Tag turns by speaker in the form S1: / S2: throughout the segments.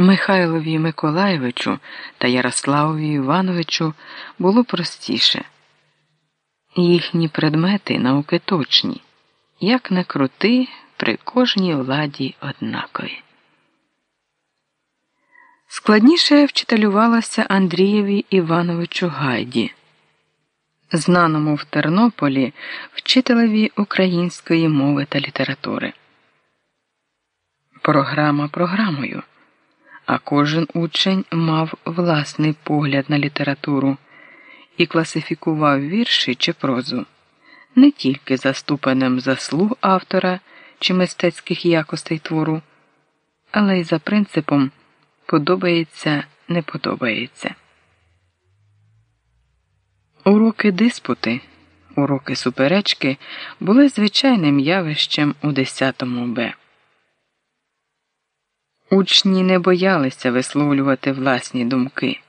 S1: Михайлові Миколаєвичу та Ярославові Івановичу було простіше. Їхні предмети науки точні, як не крути, при кожній владі однакові. Складніше вчителювалося Андрієві Івановичу Гайді, знаному в Тернополі вчителеві української мови та літератури. Програма програмою а кожен учень мав власний погляд на літературу і класифікував вірші чи прозу не тільки за ступенем заслуг автора чи мистецьких якостей твору, але й за принципом подобається, не подобається. Уроки диспути, уроки суперечки були звичайним явищем у 10 Б. Учні не боялися висловлювати власні думки,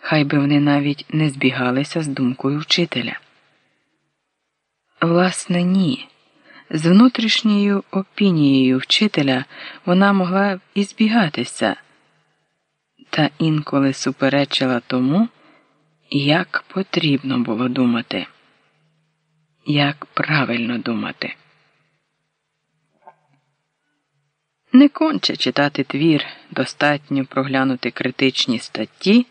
S1: хай би вони навіть не збігалися з думкою вчителя. Власне, ні. З внутрішньою опінією вчителя вона могла і збігатися, та інколи суперечила тому, як потрібно було думати, як правильно думати. Не конче читати твір, достатньо проглянути критичні статті,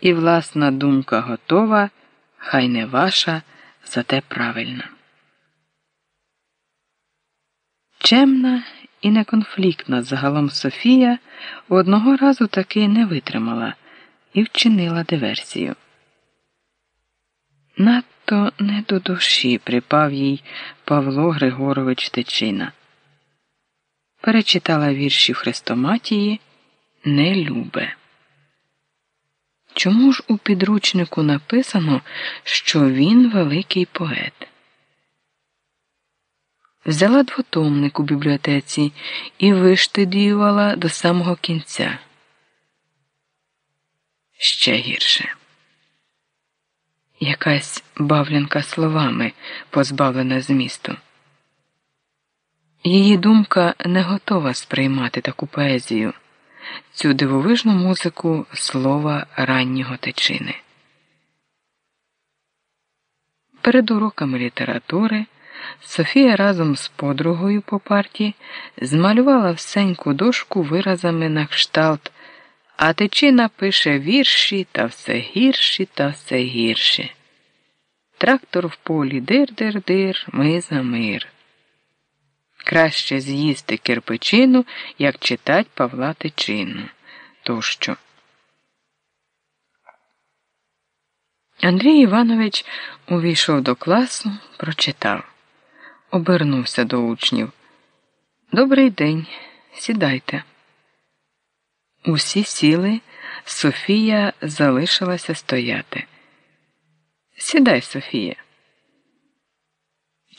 S1: і власна думка готова, хай не ваша, зате правильна. Чемна і неконфліктна загалом Софія одного разу таки не витримала і вчинила диверсію. Надто не до душі припав їй Павло Григорович Тичина перечитала вірші Хрестоматії не любе. Чому ж у підручнику написано, що він великий поет? Взяла двотомник у бібліотеці і виштидіювала до самого кінця. Ще гірше. Якась бавлянка словами, позбавлена змісту. Її думка не готова сприймати таку поезію, цю дивовижну музику слова раннього течини. Перед уроками літератури Софія разом з подругою по парті змалювала всеньку дошку виразами на кшталт, а течина пише вірші та все гірші та все гірші. Трактор в полі дир-дир-дир, ми за мир. Краще з'їсти кирпичину, як читать Павла Тичину тощо. Андрій Іванович увійшов до класу, прочитав, обернувся до учнів. Добрий день, сідайте. Усі сіли, Софія залишилася стояти. Сідай, Софія.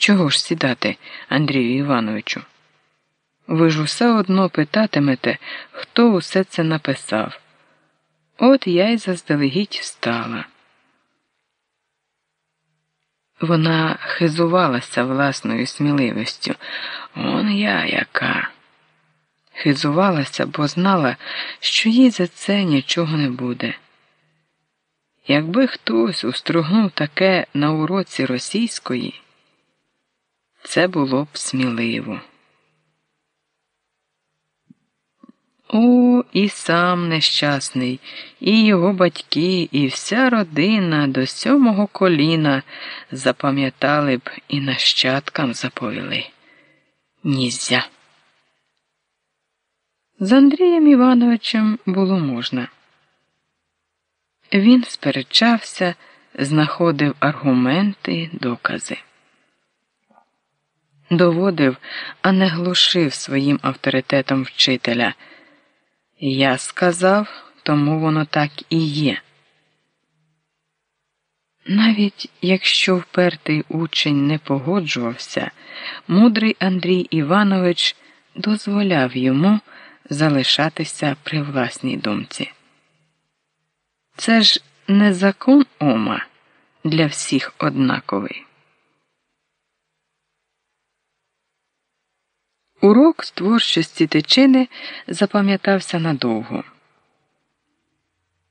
S1: Чого ж сідати, Андрію Івановичу? Ви ж усе одно питатимете, хто усе це написав. От я й заздалегідь встала. Вона хизувалася власною сміливістю. Он я яка. Хизувалася, бо знала, що їй за це нічого не буде. Якби хтось устругнув таке на уроці російської. Це було б сміливо. О, і сам нещасний, і його батьки, і вся родина до сьомого коліна запам'ятали б і нащадкам заповіли. Нізя. З Андрієм Івановичем було можна. Він сперечався, знаходив аргументи, докази доводив, а не глушив своїм авторитетом вчителя. Я сказав, тому воно так і є. Навіть якщо впертий учень не погоджувався, мудрий Андрій Іванович дозволяв йому залишатися при власній думці. Це ж не закон Ома для всіх однаковий. Урок з творчості тичини запам'ятався надовго.